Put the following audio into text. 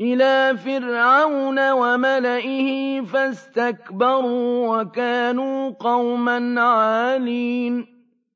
إِلَىٰ فِرْعَوْنَ وَمَلَئِهِ فَاسْتَكْبَرُوا وَكَانُوا قَوْمًا عَالِينَ